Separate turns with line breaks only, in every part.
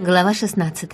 Глава 16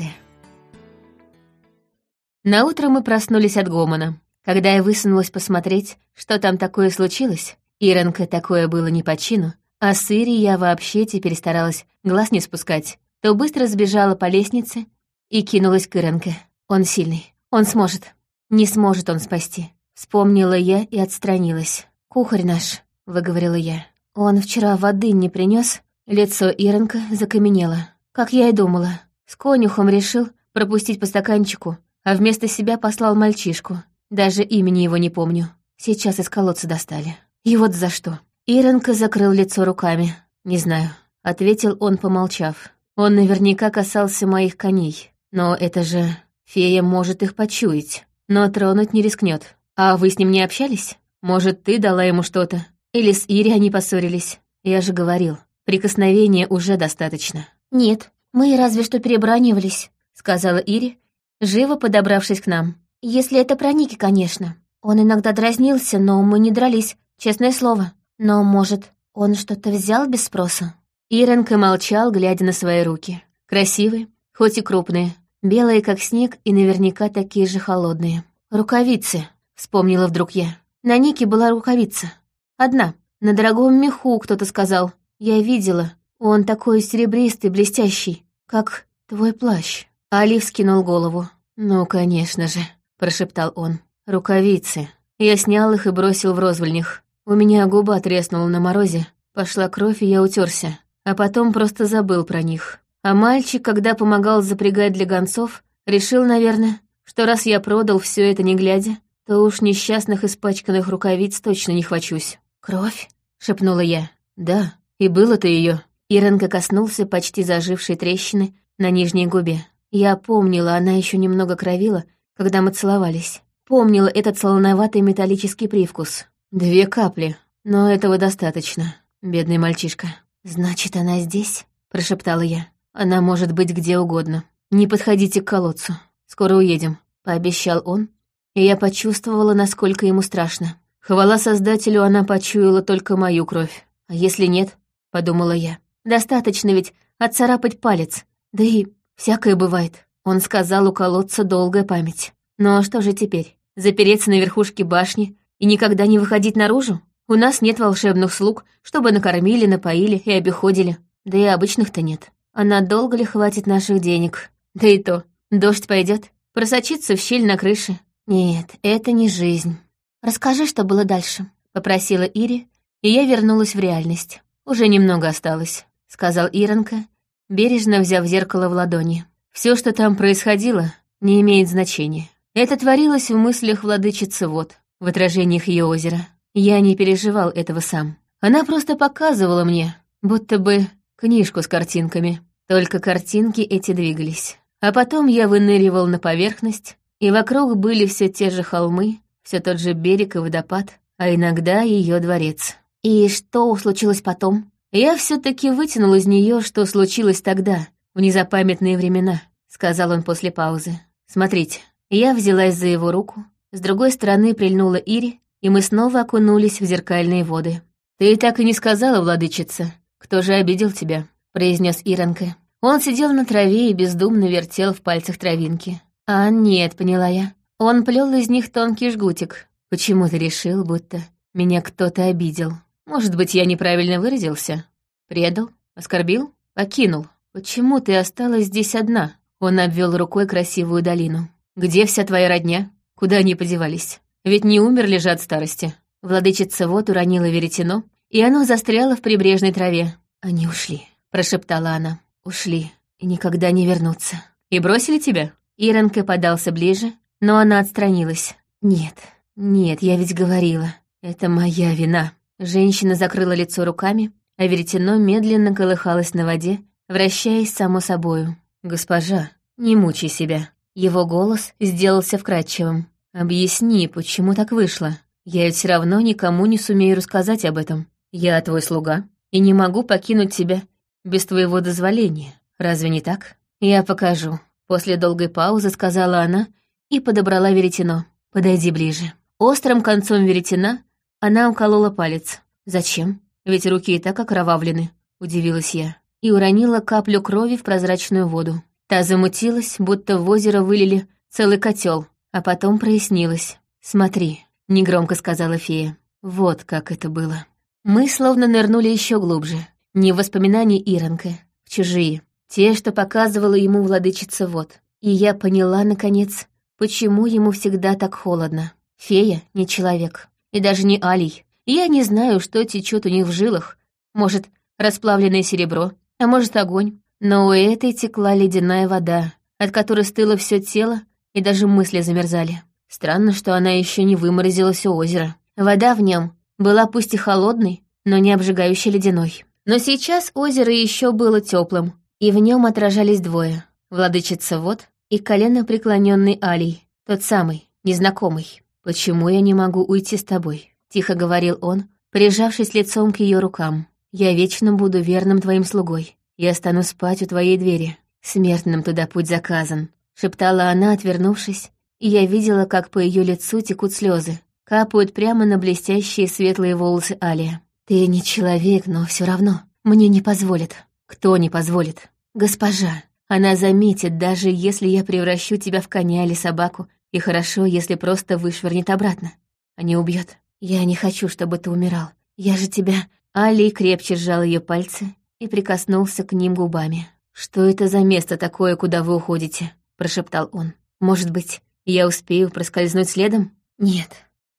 На утро мы проснулись от гомона. Когда я высунулась посмотреть, что там такое случилось, Иронка такое было не по чину, а с Ири я вообще теперь старалась глаз не спускать, то быстро сбежала по лестнице и кинулась к Иронке. Он сильный, он сможет. Не сможет он спасти. Вспомнила я и отстранилась. «Кухарь наш», — выговорила я. «Он вчера воды не принес. Лицо Иронка закаменело. Как я и думала. С конюхом решил пропустить по стаканчику, а вместо себя послал мальчишку. Даже имени его не помню. Сейчас из колодца достали. И вот за что. Иронка закрыл лицо руками. «Не знаю», — ответил он, помолчав. «Он наверняка касался моих коней. Но это же... Фея может их почуять, но тронуть не рискнет. А вы с ним не общались? Может, ты дала ему что-то? Или с Ири они поссорились? Я же говорил, прикосновения уже достаточно».
«Нет, мы разве что перебранивались», —
сказала Ири, живо подобравшись к нам.
«Если это про Ники, конечно. Он иногда дразнился, но мы не дрались, честное слово. Но, может, он что-то взял без спроса?»
Иренка молчал, глядя на свои руки. Красивые, хоть и крупные, белые, как снег, и наверняка такие же холодные. «Рукавицы», — вспомнила вдруг я. На Нике была рукавица. Одна. На дорогом меху, кто-то сказал. Я видела, он такой серебристый, блестящий, как твой плащ. Али вскинул голову. «Ну, конечно же», — прошептал он. «Рукавицы». Я снял их и бросил в розвольнях. У меня губа треснула на морозе, пошла кровь, и я утерся. А потом просто забыл про них. А мальчик, когда помогал запрягать для гонцов, решил, наверное, что раз я продал все это не глядя, то уж несчастных испачканных рукавиц точно не хвачусь. «Кровь?» — шепнула я. «Да, и было-то ее. Иренка коснулся почти зажившей трещины на нижней губе. Я помнила, она еще немного кровила, когда мы целовались. Помнила этот солоноватый металлический привкус. Две капли, но этого достаточно, бедный мальчишка. «Значит, она здесь?» — прошептала я. «Она может быть где угодно. Не подходите к колодцу. Скоро уедем», — пообещал он. И я почувствовала, насколько ему страшно. Хвала Создателю, она почуяла только мою кровь. А если нет, — подумала я, Достаточно ведь отцарапать палец. Да и всякое бывает. Он сказал, у колодца долгая память. Ну а что же теперь? Запереться на верхушке башни и никогда не выходить наружу? У нас нет волшебных слуг, чтобы накормили, напоили и обиходили. Да и обычных-то нет. А надолго ли хватит наших денег? Да и то, дождь пойдет, просочится в щель на крыше. Нет, это не жизнь.
«Расскажи, что было дальше», —
попросила Ири, и я вернулась в реальность. Уже немного осталось сказал Иронка, бережно взяв зеркало в ладони. Все, что там происходило, не имеет значения. Это творилось в мыслях владычицы вод, в отражениях ее озера. Я не переживал этого сам. Она просто показывала мне, будто бы книжку с картинками. Только картинки эти двигались. А потом я выныривал на поверхность, и вокруг были все те же холмы, все тот же берег и водопад, а иногда ее дворец.
«И что случилось потом?»
«Я все-таки вытянул из нее, что случилось тогда, в незапамятные времена», — сказал он после паузы. «Смотрите». Я взялась за его руку, с другой стороны прильнула Ири, и мы снова окунулись в зеркальные воды. «Ты так и не сказала, владычица, кто же обидел тебя?» — произнес Иронка. Он сидел на траве и бездумно вертел в пальцах травинки. «А нет», — поняла я. Он плел из них тонкий жгутик. «Почему ты решил, будто меня кто-то обидел?» Может быть, я неправильно выразился? Предал? Оскорбил? Покинул? Почему ты осталась здесь одна? Он обвел рукой красивую долину. Где вся твоя родня? Куда они подевались? Ведь не умерли же от старости. Владычица вот уронила веретено, и оно застряло в прибрежной траве. Они ушли, прошептала она. Ушли и никогда не вернутся. И бросили тебя? Иронка подался ближе, но она отстранилась. Нет, нет, я ведь говорила. Это моя вина. Женщина закрыла лицо руками, а веретено медленно колыхалось на воде, вращаясь само собою. «Госпожа, не мучай себя». Его голос сделался вкрадчивым. «Объясни, почему так вышло? Я ведь все равно никому не сумею рассказать об этом. Я твой слуга и не могу покинуть тебя без твоего дозволения. Разве не так? Я покажу». После долгой паузы сказала она и подобрала веретено. «Подойди ближе». Острым концом веретена она уколола палец. «Зачем? Ведь руки и так окровавлены», — удивилась я. И уронила каплю крови в прозрачную воду. Та замутилась, будто в озеро вылили целый котел, а потом прояснилось. «Смотри», — негромко сказала фея. «Вот как это было». Мы словно нырнули еще глубже. Не в воспоминания Иронка, в чужие. Те, что показывала ему владычица вот. И я поняла, наконец, почему ему всегда так холодно. Фея не человек. И даже не Алий. Я не знаю, что течет у них в жилах. Может, расплавленное серебро, а может, огонь. Но у этой текла ледяная вода, от которой стыло все тело, и даже мысли замерзали. Странно, что она еще не выморозилась у озера. Вода в нем была пусть и холодной, но не обжигающей ледяной. Но сейчас озеро еще было теплым, и в нем отражались двое — владычица вод и колено преклоненный Алий, тот самый, незнакомый. «Почему я не могу уйти с тобой?» — тихо говорил он, прижавшись лицом к ее рукам. «Я вечно буду верным твоим слугой. Я стану спать у твоей двери. Смертным туда путь заказан», — шептала она, отвернувшись, и я видела, как по ее лицу текут слезы, капают прямо на блестящие светлые волосы Алия. «Ты не человек, но все равно. Мне не позволит». «Кто не позволит?» «Госпожа. Она заметит, даже если я превращу тебя в коня или собаку, и хорошо, если просто вышвырнет обратно, а не убьет. Я не хочу, чтобы ты умирал. Я же тебя...» Али крепче сжал ее пальцы и прикоснулся к ним губами. «Что это за место такое, куда вы уходите?» — прошептал он. «Может быть, я успею проскользнуть следом?» «Нет,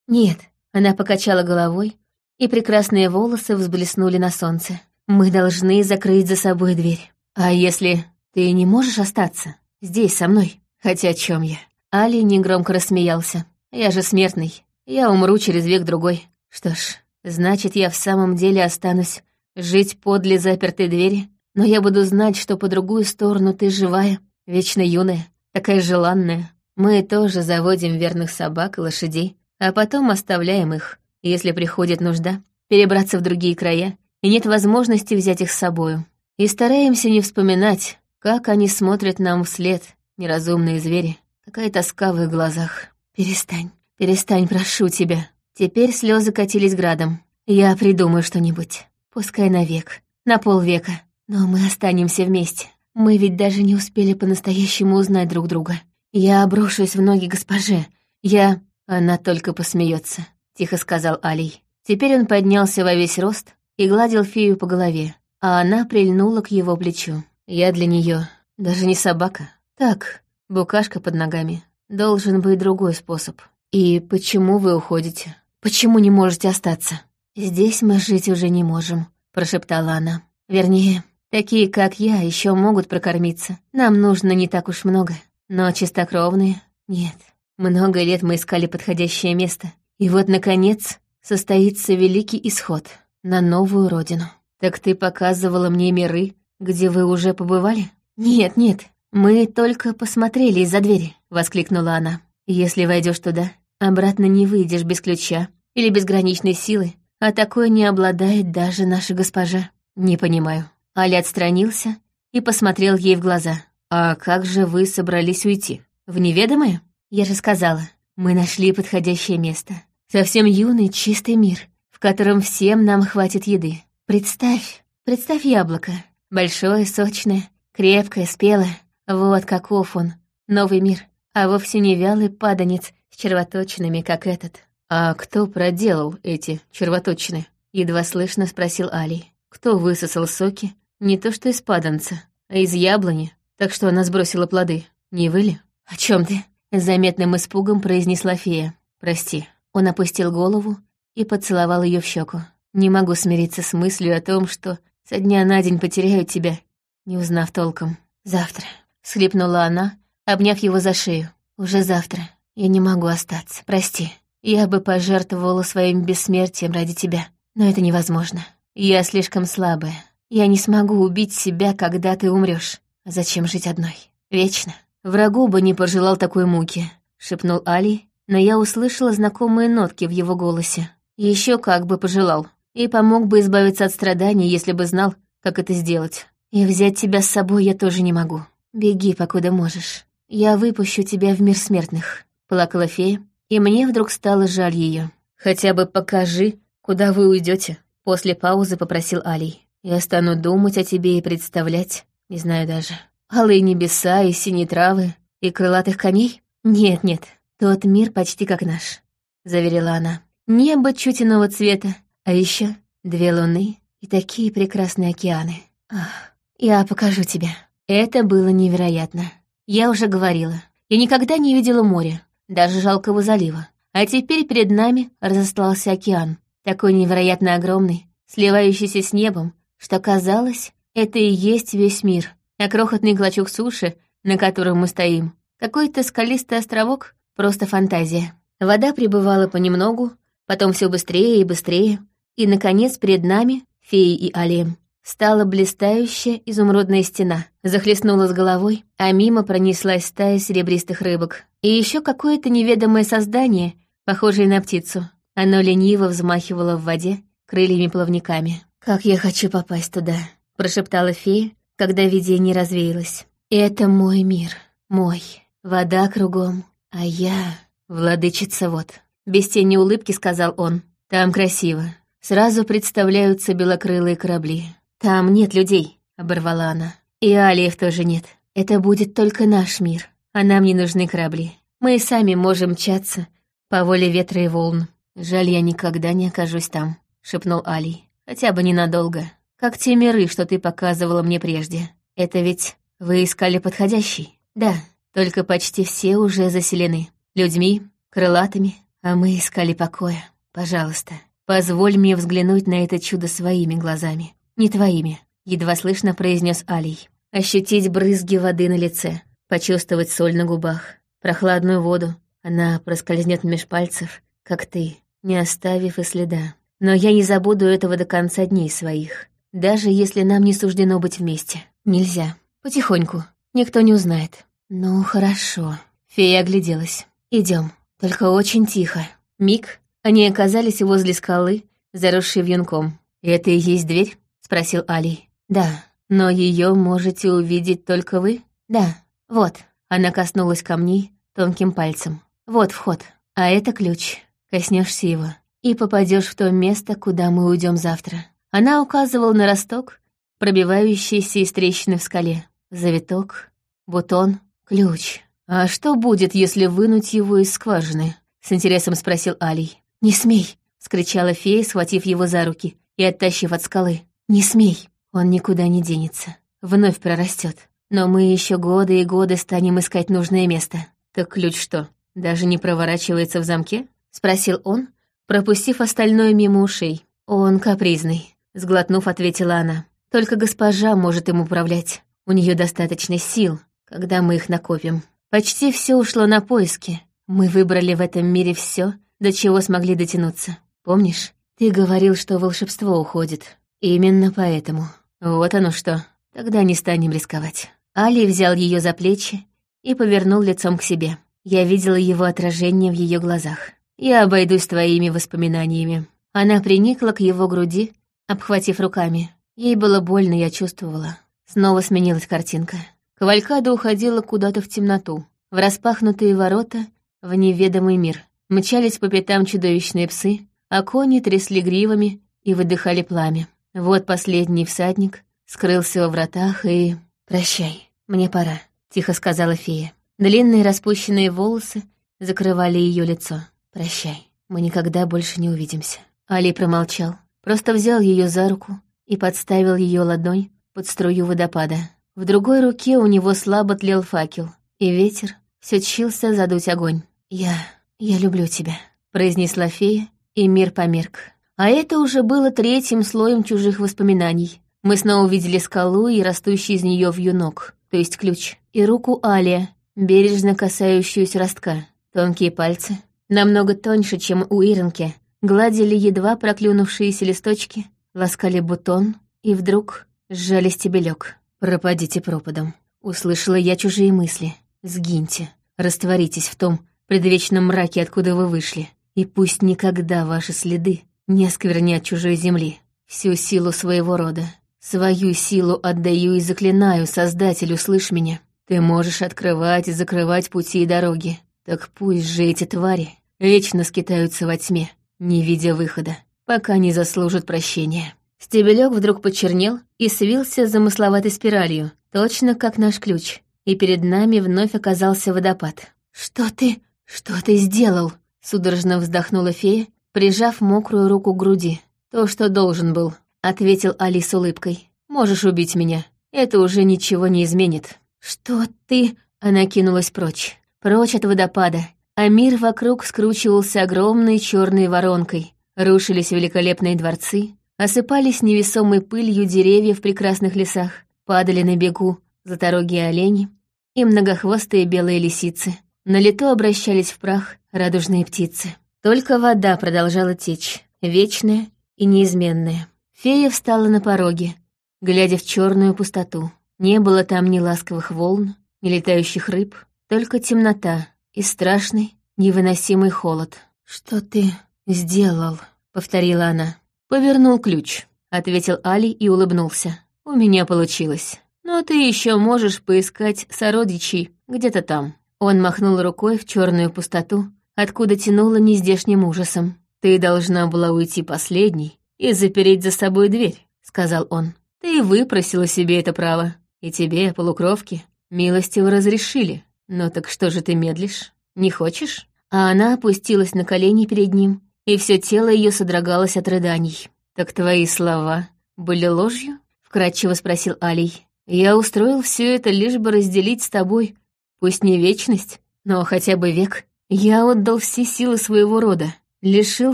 нет». Она покачала головой, и прекрасные волосы взблеснули на солнце. «Мы должны закрыть за собой дверь. А если ты не можешь остаться здесь со мной? Хотя о чем я?» Али негромко рассмеялся. «Я же смертный. Я умру через век-другой. Что ж, значит, я в самом деле останусь жить подле запертой двери, но я буду знать, что по другую сторону ты живая, вечно юная, такая желанная. Мы тоже заводим верных собак и лошадей, а потом оставляем их, если приходит нужда, перебраться в другие края, и нет возможности взять их с собою. И стараемся не вспоминать, как они смотрят нам вслед, неразумные звери. Какая тоска в их глазах. Перестань, перестань, прошу тебя. Теперь слезы катились градом. Я придумаю что-нибудь. Пускай навек, на полвека. Но мы останемся вместе. Мы ведь даже не успели по-настоящему узнать друг друга. Я оброшусь в ноги госпоже. Я... Она только посмеется, тихо сказал Алий. Теперь он поднялся во весь рост и гладил фею по голове, а она прильнула к его плечу. Я для нее даже не собака. Так, Букашка под ногами. Должен быть другой способ. И почему вы уходите? Почему не можете остаться? Здесь мы жить уже не можем, прошептала она. Вернее, такие, как я, еще могут прокормиться. Нам нужно не так уж много. Но чистокровные — нет. Много лет мы искали подходящее место. И вот, наконец, состоится великий исход на новую родину. Так ты показывала мне миры, где вы уже побывали? Нет, нет, «Мы только посмотрели из-за двери», — воскликнула она. «Если войдешь туда, обратно не выйдешь без ключа или безграничной силы, а такое не обладает даже наша госпожа». «Не понимаю». Аля отстранился и посмотрел ей в глаза. «А как же вы собрались уйти? В неведомое?» «Я же сказала, мы нашли подходящее место. Совсем юный, чистый мир, в котором всем нам хватит еды. Представь, представь яблоко. Большое, сочное, крепкое, спелое. Вот каков он, новый мир, а вовсе не вялый паданец с червоточинами, как этот. «А кто проделал эти червоточины?» — едва слышно спросил Али. «Кто высосал соки? Не то что из паданца, а из яблони, так что она сбросила плоды. Не вы ли?» «О чем ты?» — с заметным испугом произнесла фея. «Прости». Он опустил голову и поцеловал ее в щеку. «Не могу смириться с мыслью о том, что со дня на день потеряю тебя, не узнав толком. Завтра, Схлипнула она, обняв его за шею. «Уже завтра. Я не могу остаться. Прости. Я бы пожертвовала своим бессмертием ради тебя. Но это невозможно. Я слишком слабая. Я не смогу убить себя, когда ты умрешь. Зачем жить одной? Вечно. Врагу бы не пожелал такой муки», — шепнул Али, но я услышала знакомые нотки в его голосе. Еще как бы пожелал. И помог бы избавиться от страданий, если бы знал, как это сделать. И взять тебя с собой я тоже не могу. «Беги, покуда можешь. Я выпущу тебя в мир смертных», — плакала фея, и мне вдруг стало жаль ее. «Хотя бы покажи, куда вы уйдете», — после паузы попросил Алий. «Я стану думать о тебе и представлять, не знаю даже». Алые небеса и синие травы, и крылатых коней? Нет-нет, тот мир почти как наш, — заверила она. Небо чуть иного цвета, а еще две луны и такие прекрасные океаны. Ах, я покажу тебе. Это было невероятно. Я уже говорила, я никогда не видела моря, даже жалкого залива. А теперь перед нами разостлался океан, такой невероятно огромный, сливающийся с небом, что казалось, это и есть весь мир. А крохотный клочок суши, на котором мы стоим, какой-то скалистый островок, просто фантазия. Вода прибывала понемногу, потом все быстрее и быстрее, и, наконец, перед нами, феей и алием, стала блистающая изумрудная стена, захлестнула с головой, а мимо пронеслась стая серебристых рыбок. И еще какое-то неведомое создание, похожее на птицу. Оно лениво взмахивало в воде крыльями-плавниками. «Как я хочу попасть туда», — прошептала фея, когда видение развеялось. «Это мой мир, мой. Вода кругом, а я — владычица вот». Без тени улыбки сказал он. «Там красиво. Сразу представляются белокрылые корабли. «Там нет людей», — оборвала она. «И алиев тоже нет. Это будет только наш мир, а нам не нужны корабли. Мы сами можем мчаться по воле ветра и волн. Жаль, я никогда не окажусь там», — шепнул Али. «Хотя бы ненадолго. Как те миры, что ты показывала мне прежде. Это ведь вы искали подходящий?» «Да, только почти все уже заселены. Людьми, крылатыми, а мы искали покоя. Пожалуйста, позволь мне взглянуть на это чудо своими глазами. «Не твоими», — едва слышно произнес Алий. Ощутить брызги воды на лице, почувствовать соль на губах, прохладную воду. Она проскользнет меж пальцев, как ты, не оставив и следа. Но я не забуду этого до конца дней своих, даже если нам не суждено быть вместе. Нельзя. Потихоньку. Никто не узнает. Ну, хорошо. Фея огляделась. Идем. Только очень тихо. Миг. Они оказались возле скалы, заросшей вьюнком. Это и есть дверь? — спросил Али. «Да, но ее можете увидеть только вы?» «Да, вот». Она коснулась камней тонким пальцем. «Вот вход, а это ключ. Коснешься его и попадешь в то место, куда мы уйдем завтра». Она указывала на росток, пробивающийся из трещины в скале. Завиток, бутон, ключ. «А что будет, если вынуть его из скважины?» — с интересом спросил Алий. «Не смей!» — скричала фея, схватив его за руки и оттащив от скалы. «Не смей, он никуда не денется, вновь прорастет. Но мы еще годы и годы станем искать нужное место. Так ключ что, даже не проворачивается в замке?» — спросил он, пропустив остальное мимо ушей. «Он капризный», — сглотнув, ответила она. «Только госпожа может им управлять. У нее достаточно сил, когда мы их накопим. Почти все ушло на поиски. Мы выбрали в этом мире все, до чего смогли дотянуться. Помнишь, ты говорил, что волшебство уходит. Именно поэтому. Вот оно что. Тогда не станем рисковать. Али взял ее за плечи и повернул лицом к себе. Я видела его отражение в ее глазах. Я обойдусь твоими воспоминаниями. Она приникла к его груди, обхватив руками. Ей было больно, я чувствовала. Снова сменилась картинка. Кавалькада уходила куда-то в темноту, в распахнутые ворота, в неведомый мир. Мчались по пятам чудовищные псы, а кони трясли гривами и выдыхали пламя. Вот последний всадник скрылся во вратах и... «Прощай, мне пора», — тихо сказала фея. Длинные распущенные волосы закрывали ее лицо. «Прощай, мы никогда больше не увидимся». Али промолчал, просто взял ее за руку и подставил ее ладонь под струю водопада. В другой руке у него слабо тлел факел, и ветер все чился задуть огонь. «Я... я люблю тебя», — произнесла фея, и мир померк. А это уже было третьим слоем чужих воспоминаний. Мы снова увидели скалу и растущий из нее вьюнок, то есть ключ, и руку Алия, бережно касающуюся ростка. Тонкие пальцы, намного тоньше, чем у Иренки, гладили едва проклюнувшиеся листочки, ласкали бутон, и вдруг сжали стебелек. «Пропадите пропадом». Услышала я чужие мысли. «Сгиньте, растворитесь в том предвечном мраке, откуда вы вышли, и пусть никогда ваши следы не осквернять чужой земли, всю силу своего рода. Свою силу отдаю и заклинаю, Создателю, слышь меня. Ты можешь открывать и закрывать пути и дороги. Так пусть же эти твари вечно скитаются во тьме, не видя выхода, пока не заслужат прощения. Стебелек вдруг почернел и свился замысловатой спиралью, точно как наш ключ, и перед нами вновь оказался водопад. «Что ты... что ты сделал?» — судорожно вздохнула фея, прижав мокрую руку к груди. «То, что должен был», — ответил Али с улыбкой. «Можешь убить меня. Это уже ничего не изменит». «Что ты...» — она кинулась прочь. Прочь от водопада. А мир вокруг скручивался огромной черной воронкой. Рушились великолепные дворцы, осыпались невесомой пылью деревья в прекрасных лесах, падали на бегу заторогие олени и многохвостые белые лисицы. На лету обращались в прах радужные птицы. Только вода продолжала течь, вечная и неизменная. Фея встала на пороге, глядя в черную пустоту. Не было там ни ласковых волн, ни летающих рыб, только темнота и страшный, невыносимый холод. «Что ты сделал?» — повторила она. «Повернул ключ», — ответил Али и улыбнулся. «У меня получилось. Но ты еще можешь поискать сородичей где-то там». Он махнул рукой в черную пустоту, откуда тянуло нездешним ужасом. «Ты должна была уйти последней и запереть за собой дверь», — сказал он. «Ты выпросила себе это право, и тебе, полукровки, милостиво разрешили. Но так что же ты медлишь? Не хочешь?» А она опустилась на колени перед ним, и все тело ее содрогалось от рыданий. «Так твои слова были ложью?» — вкратчиво спросил Алий. «Я устроил все это лишь бы разделить с тобой, пусть не вечность, но хотя бы век. Я отдал все силы своего рода, лишил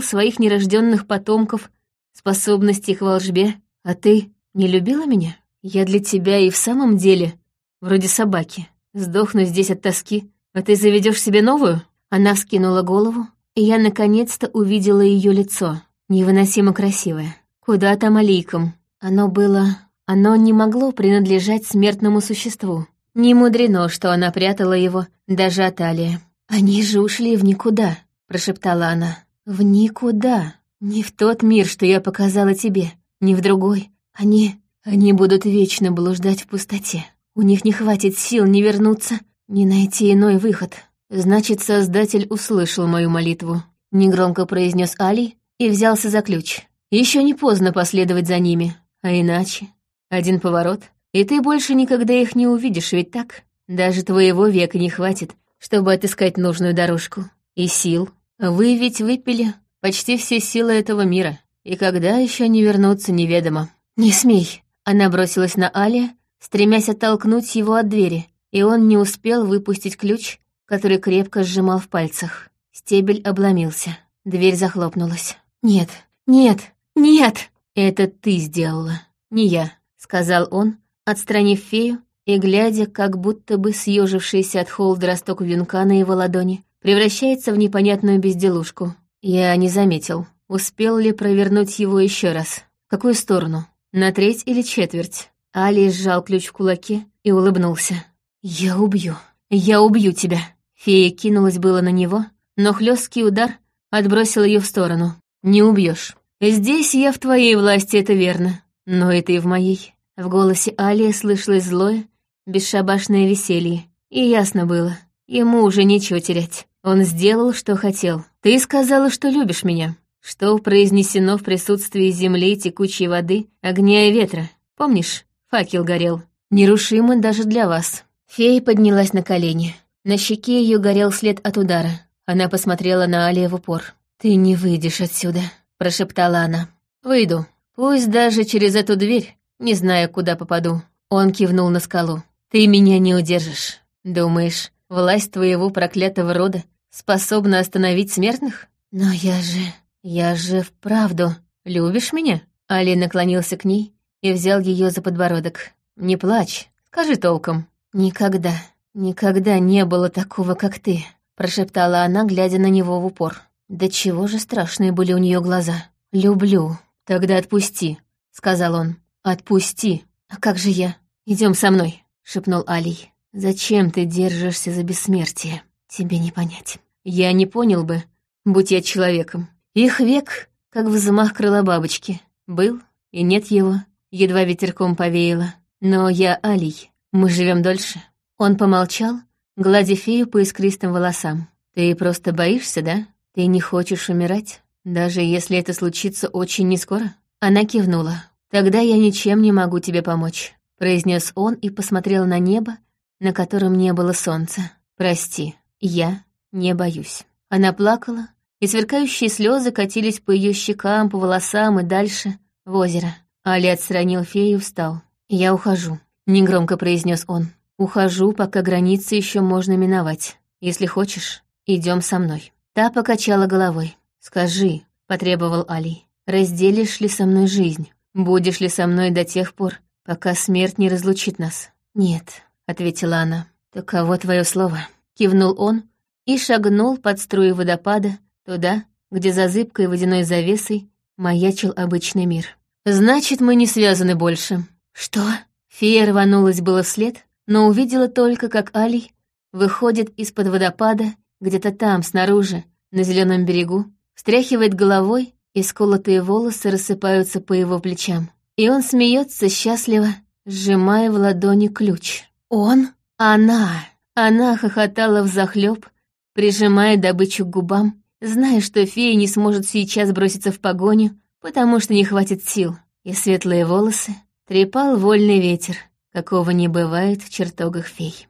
своих нерожденных потомков способностей к волжбе, а ты не любила меня? Я для тебя и в самом деле вроде собаки. Сдохну здесь от тоски, а ты заведешь себе новую?» Она вскинула голову, и я наконец-то увидела ее лицо, невыносимо красивое. Куда там алийком? Оно было... Оно не могло принадлежать смертному существу. Не мудрено, что она прятала его даже от Алии. «Они же ушли в никуда», — прошептала она. «В никуда. Не в тот мир, что я показала тебе, не в другой. Они... они будут вечно блуждать в пустоте. У них не хватит сил не вернуться, не найти иной выход. Значит, Создатель услышал мою молитву», — негромко произнес Али и взялся за ключ. Еще не поздно последовать за ними, а иначе... Один поворот, и ты больше никогда их не увидишь, ведь так? Даже твоего века не хватит, чтобы отыскать нужную дорожку. И сил. Вы ведь выпили почти все силы этого мира. И когда еще не вернуться, неведомо. «Не смей!» Она бросилась на Али, стремясь оттолкнуть его от двери, и он не успел выпустить ключ, который крепко сжимал в пальцах. Стебель обломился. Дверь захлопнулась. «Нет, нет, нет!» «Это ты сделала, не я», — сказал он, отстранив фею и глядя, как будто бы съежившийся от холода росток вьюнка на его ладони превращается в непонятную безделушку. Я не заметил, успел ли провернуть его еще раз. В какую сторону? На треть или четверть? Али сжал ключ в кулаке и улыбнулся. «Я убью. Я убью тебя». Фея кинулась было на него, но хлесткий удар отбросил ее в сторону. «Не убьешь. Здесь я в твоей власти, это верно. Но это и в моей». В голосе Алии слышалось злое, бесшабашное веселье. И ясно было, ему уже нечего терять. Он сделал, что хотел. Ты сказала, что любишь меня. Что произнесено в присутствии земли, текучей воды, огня и ветра. Помнишь, факел горел. Нерушимо даже для вас. Фея поднялась на колени. На щеке ее горел след от удара. Она посмотрела на Алия в упор. «Ты не выйдешь отсюда», — прошептала она. «Выйду. Пусть даже через эту дверь, не зная, куда попаду». Он кивнул на скалу. Ты меня не удержишь. Думаешь, власть твоего проклятого рода способна остановить смертных? Но я же... я же вправду... Любишь меня?» Али наклонился к ней и взял ее за подбородок. «Не плачь, скажи толком». «Никогда, никогда не было такого, как ты», — прошептала она, глядя на него в упор. «Да чего же страшные были у нее глаза. Люблю. Тогда отпусти», — сказал он. «Отпусти. А как же я? Идем со мной». — шепнул Алий. «Зачем ты держишься за бессмертие? Тебе не понять. Я не понял бы, будь я человеком. Их век, как взмах крыла бабочки. Был, и нет его, едва ветерком повеяло. Но я Алий, мы живем дольше». Он помолчал, гладя фею по искристым волосам. «Ты просто боишься, да? Ты не хочешь умирать, даже если это случится очень нескоро?» Она кивнула. «Тогда я ничем не могу тебе помочь произнес он и посмотрел на небо, на котором не было солнца. «Прости, я не боюсь». Она плакала, и сверкающие слезы катились по ее щекам, по волосам и дальше, в озеро. Али отстранил фею и встал. «Я ухожу», — негромко произнес он. «Ухожу, пока границы еще можно миновать. Если хочешь, идем со мной». Та покачала головой. «Скажи», — потребовал Али, — «разделишь ли со мной жизнь? Будешь ли со мной до тех пор, пока смерть не разлучит нас?» «Нет», — ответила она. «Таково твое слово», — кивнул он и шагнул под струи водопада туда, где за зыбкой водяной завесой маячил обычный мир. «Значит, мы не связаны больше». «Что?» Фея рванулась было вслед, но увидела только, как Алий выходит из-под водопада где-то там, снаружи, на зеленом берегу, встряхивает головой, и сколотые волосы рассыпаются по его плечам. И он смеется счастливо, сжимая в ладони ключ. Он? Она! Она хохотала взахлёб, прижимая добычу к губам, зная, что фея не сможет сейчас броситься в погоню, потому что не хватит сил. И светлые волосы трепал вольный ветер, какого не бывает в чертогах фей.